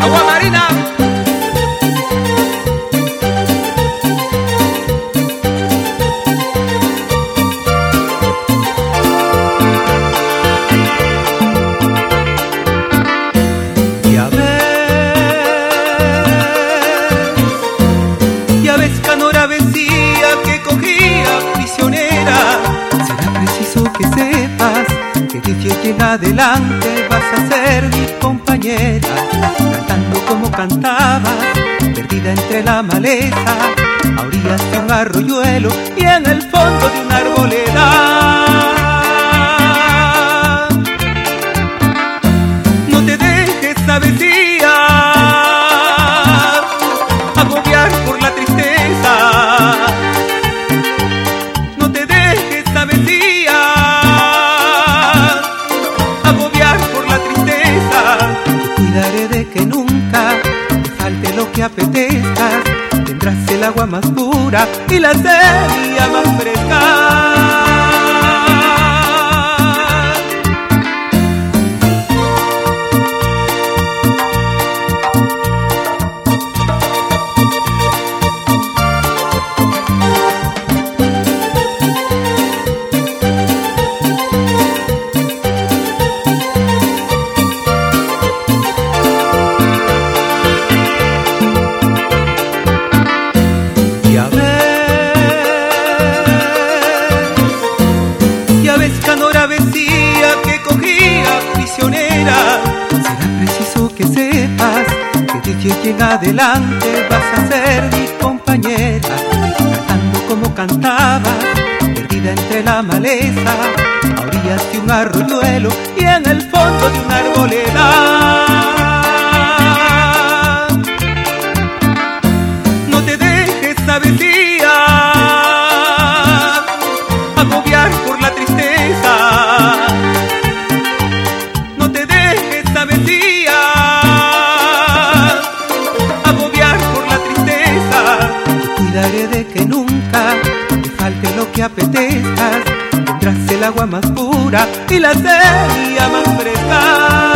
agua marina. Ya ves, ya ves canora vecía que cogía prisionera. Será preciso que sepas que de aquí en adelante vas a ser mi compañera entre la maleza, a orillas de un arroyuelo y en el fondo de una arboleda. Que apetezca. Tendrás el agua más pura y la semilla más adelante vas a ser mi compañera, cantando como cantaba, perdida entre la maleza, a orillas de un arroyuelo y en el fondo de una arboleda. De que nunca te falte lo que apetezca. Tendrás el agua más pura y la semilla más fresca.